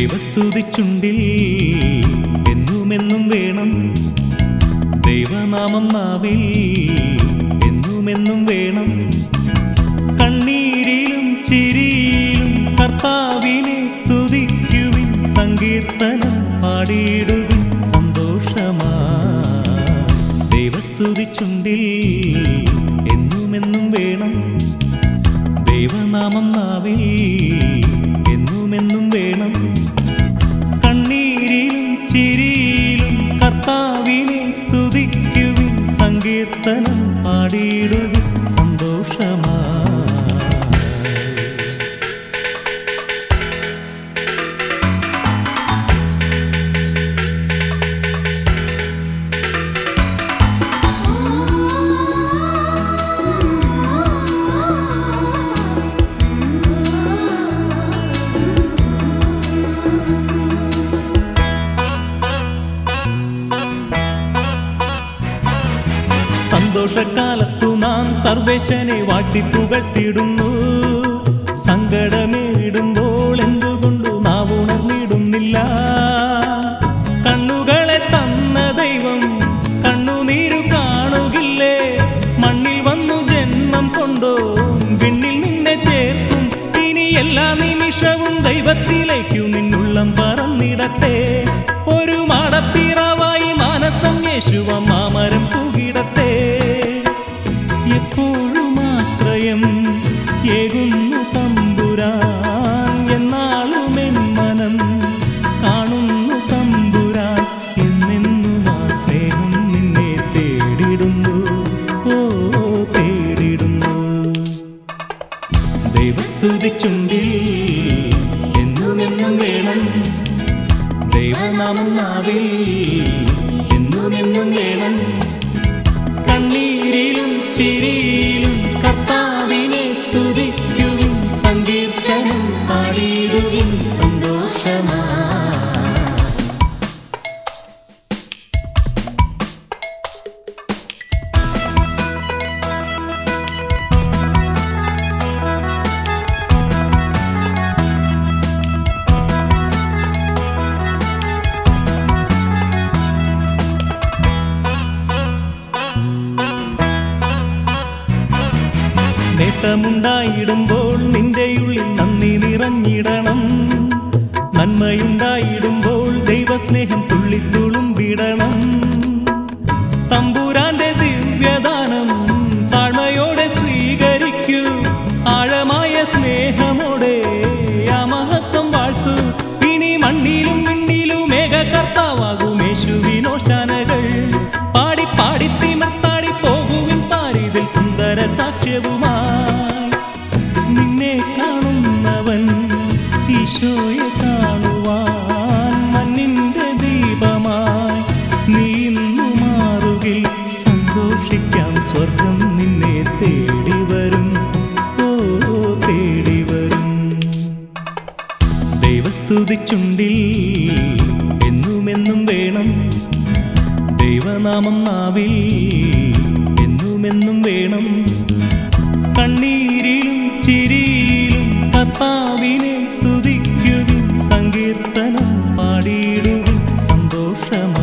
ദൈവസ്തുതിച്ചുണ്ടിൽ എന്നുമെന്നും വേണം. ദൈവനാമം നാവിൽ എന്നുമെന്നും വേണം. കണ്ണീരിലും ചിരിയിലും കർത്താവിനെ സ്തുതിക്കുവിൻ സങ്കീർത്തനം പാടിയിടുവിൻ സന്തോഷമാ. ദൈവസ്തുതിച്ചുണ്ടിൽ എന്നുമെന്നും വേണം. ദൈവനാമം നാവിൽ സങ്കീർത്തനം പാടിയിടുവിൻ. സന്തോഷക്കാലത്തു നാം സർവേശനെ വാട്ടിപ്പുകഴ്ത്തിടുന്നു സങ്കടമേടുമ്പോൾ ദൈവനാമം നാവിൽ എന്നും വേണം. കണ്ണീരിലും ചിരിയിലും നേട്ടമുണ്ടായിടുമ്പോൾ നിന്റെ ഉള്ളിൽ നന്ദി നിറഞ്ഞിടണം. നന്മയുണ്ടായിടുമ്പോൾ ദൈവസ്നേഹം തുള്ളിത്തുളുമ്പിടണം. തമ്പുരാന്റെ ദിവ്യദാനം താഴ്മയോടെ സ്വീകരിക്കൂ. ആഴമായ സ്നേഹമോടെ ആ മഹത്വം വാഴ്ത്തു. ഇനി മണ്ണിലും മിണ്ണിലും ഏക കർത്താവാകും യേശുവിനോശാനകൾ പാടി പാടി തിമർത്താടി പോകുവിൻ പാരിതിൽ സുന്ദര സാക്ഷ്യവുമായി ഈശോയെ കാണുവാൻ മണ്ണിന്റെ ദീപമായി നീ ഇന്നു മാറുകിൽ. സന്തോഷിക്കാം സ്വർഗം നിന്നെ തേടി വരും. ഓ തേടി വരും. ദൈവസ്തുതിച്ചുണ്ടിൽ എന്നുമെന്നും വേണം. ദൈവനാമം നാവിൽ എന്നുമെന്നും വേണം. കണ്ണീരിലും ചിരിയിലും കർത്താവിനെ ഘട്ടമ